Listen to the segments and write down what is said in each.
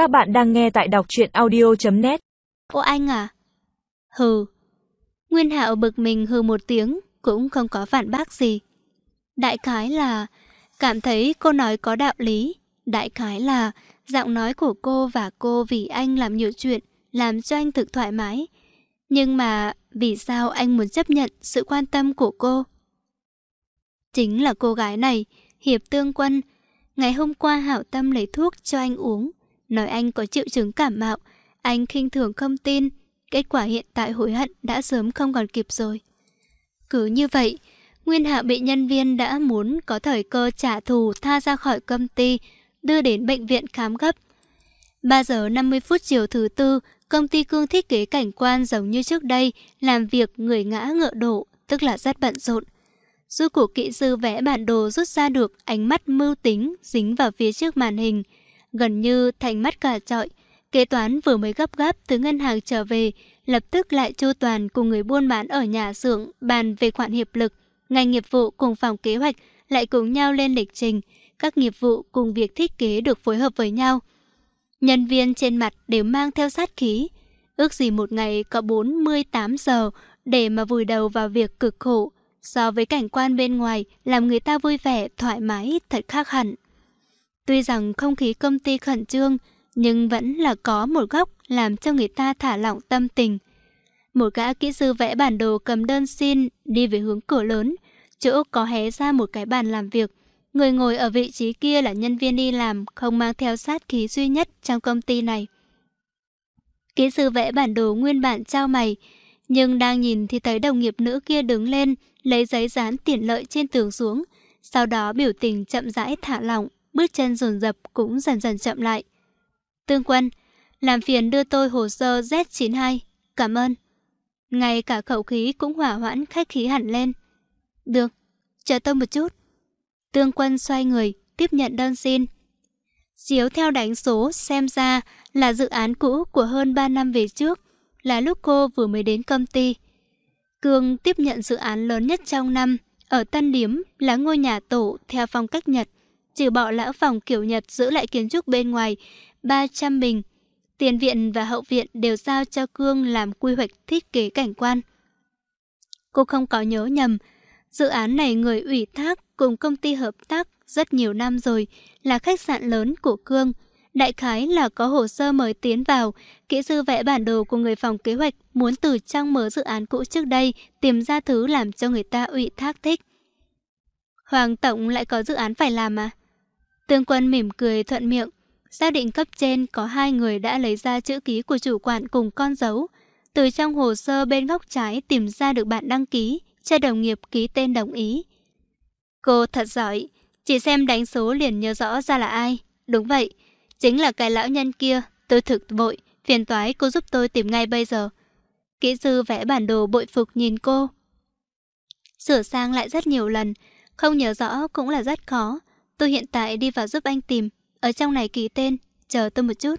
Các bạn đang nghe tại đọc truyện audio.net Ô anh à? Hừ. Nguyên Hạo bực mình hừ một tiếng, cũng không có phản bác gì. Đại khái là cảm thấy cô nói có đạo lý. Đại khái là giọng nói của cô và cô vì anh làm nhiều chuyện, làm cho anh thực thoải mái. Nhưng mà vì sao anh muốn chấp nhận sự quan tâm của cô? Chính là cô gái này, Hiệp Tương Quân. Ngày hôm qua Hảo Tâm lấy thuốc cho anh uống, nói anh có triệu chứng cảm mạo. Anh khinh thường không tin, kết quả hiện tại hối hận đã sớm không còn kịp rồi. Cứ như vậy, Nguyên Hạ bị nhân viên đã muốn có thời cơ trả thù tha ra khỏi công ty, đưa đến bệnh viện khám gấp. 3 giờ 50 phút chiều thứ tư, công ty cương thiết kế cảnh quan giống như trước đây, làm việc người ngã ngựa đổ, tức là rất bận rộn. Rút của kỹ sư vẽ bản đồ rút ra được ánh mắt mưu tính dính vào phía trước màn hình, gần như thành mắt cả trọi. Kế toán vừa mới gấp gáp từ ngân hàng trở về, lập tức lại chu toàn cùng người buôn bán ở nhà xưởng bàn về khoản hiệp lực. Ngành nghiệp vụ cùng phòng kế hoạch lại cùng nhau lên lịch trình, các nghiệp vụ cùng việc thiết kế được phối hợp với nhau. Nhân viên trên mặt đều mang theo sát khí, ước gì một ngày có 48 giờ để mà vùi đầu vào việc cực khổ, so với cảnh quan bên ngoài làm người ta vui vẻ, thoải mái thật khác hẳn. Tuy rằng không khí công ty khẩn trương, nhưng vẫn là có một góc làm cho người ta thả lỏng tâm tình. Một gã kỹ sư vẽ bản đồ cầm đơn xin đi về hướng cửa lớn, chỗ có hé ra một cái bàn làm việc. Người ngồi ở vị trí kia là nhân viên đi làm, không mang theo sát khí duy nhất trong công ty này. Kỹ sư vẽ bản đồ nguyên bản trao mày, nhưng đang nhìn thì thấy đồng nghiệp nữ kia đứng lên, lấy giấy dán tiện lợi trên tường xuống. Sau đó biểu tình chậm rãi thả lỏng, bước chân dồn dập cũng dần dần chậm lại. Tương Quân, làm phiền đưa tôi hồ sơ Z92, cảm ơn. Ngay cả khẩu khí cũng hỏa hoãn khách khí hẳn lên. Được, chờ tôi một chút. Tương Quân xoay người, tiếp nhận đơn xin. Chiếu theo đánh số xem ra là dự án cũ của hơn 3 năm về trước, là lúc cô vừa mới đến công ty. Cương tiếp nhận dự án lớn nhất trong năm, ở Tân Điếm là ngôi nhà tổ theo phong cách Nhật, trừ bỏ lão phòng kiểu Nhật giữ lại kiến trúc bên ngoài, 300 bình. Tiền viện và hậu viện đều giao cho Cương làm quy hoạch thiết kế cảnh quan. Cô không có nhớ nhầm, dự án này người ủy thác cùng công ty hợp tác rất nhiều năm rồi, là khách sạn lớn của Cương. Đại khái là có hồ sơ mời tiến vào, kỹ sư vẽ bản đồ của người phòng kế hoạch muốn từ trong mở dự án cũ trước đây tìm ra thứ làm cho người ta ủy thác thích. Hoàng Tổng lại có dự án phải làm à? Tương Quân mỉm cười thuận miệng, xác định cấp trên có hai người đã lấy ra chữ ký của chủ quản cùng con dấu. Từ trong hồ sơ bên góc trái tìm ra được bạn đăng ký, cho đồng nghiệp ký tên đồng ý. Cô thật giỏi, chỉ xem đánh số liền nhớ rõ ra là ai. Đúng vậy, chính là cái lão nhân kia, tôi thực vội, phiền toái cô giúp tôi tìm ngay bây giờ. Kỹ sư vẽ bản đồ bội phục nhìn cô. Sửa sang lại rất nhiều lần, không nhớ rõ cũng là rất khó. Tôi hiện tại đi vào giúp anh tìm, ở trong này ký tên, chờ tôi một chút.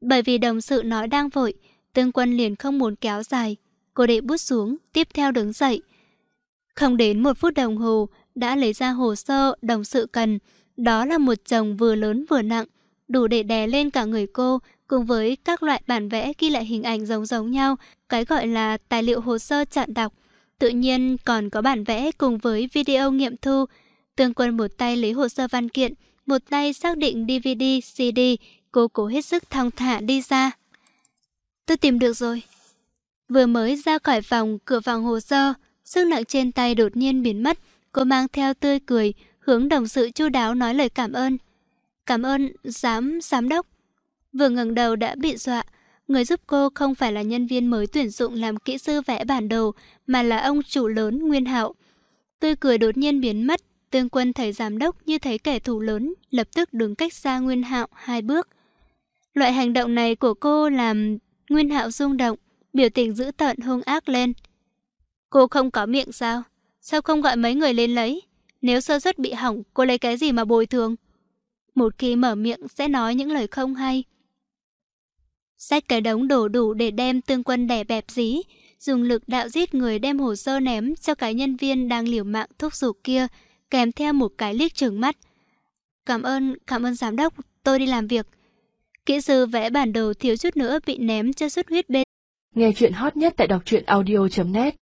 Bởi vì đồng sự nói đang vội, tương quân liền không muốn kéo dài. Cô đệ bút xuống, tiếp theo đứng dậy. Không đến một phút đồng hồ, đã lấy ra hồ sơ đồng sự cần. Đó là một chồng vừa lớn vừa nặng, đủ để đè lên cả người cô, cùng với các loại bản vẽ ghi lại hình ảnh giống giống nhau, cái gọi là tài liệu hồ sơ chặn đọc. Tự nhiên còn có bản vẽ cùng với video nghiệm thu. Tương quân một tay lấy hồ sơ văn kiện, một tay xác định DVD, CD, cô cố hết sức thong thả đi ra. Tôi tìm được rồi. Vừa mới ra khỏi phòng, cửa phòng hồ sơ, sức nặng trên tay đột nhiên biến mất. Cô mang theo tươi cười, hướng đồng sự chu đáo nói lời cảm ơn. Cảm ơn, giám, giám đốc. Vừa ngẩng đầu đã bị dọa. Người giúp cô không phải là nhân viên mới tuyển dụng làm kỹ sư vẽ bản đồ, mà là ông chủ lớn Nguyên Hạo. Tươi cười đột nhiên biến mất, Tương Quân thấy giám đốc như thấy kẻ thù lớn, lập tức đứng cách xa Nguyên Hạo hai bước. Loại hành động này của cô làm Nguyên Hạo rung động, biểu tình dữ tợn hung ác lên. Cô không có miệng sao? Sao không gọi mấy người lên lấy? Nếu sơ suất bị hỏng, cô lấy cái gì mà bồi thường? Một khi mở miệng sẽ nói những lời không hay. Xách cái đống đổ đủ để đem tương quân đẻ bẹp dí, dùng lực đạo giết người đem hồ sơ ném cho cái nhân viên đang liều mạng thúc giục kia, kèm theo một cái liếc trừng mắt. Cảm ơn, cảm ơn giám đốc, tôi đi làm việc. Kỹ sư vẽ bản đồ thiếu chút nữa bị ném cho xuất huyết bên. Nghe chuyện hot nhất tại đọc truyện audio.net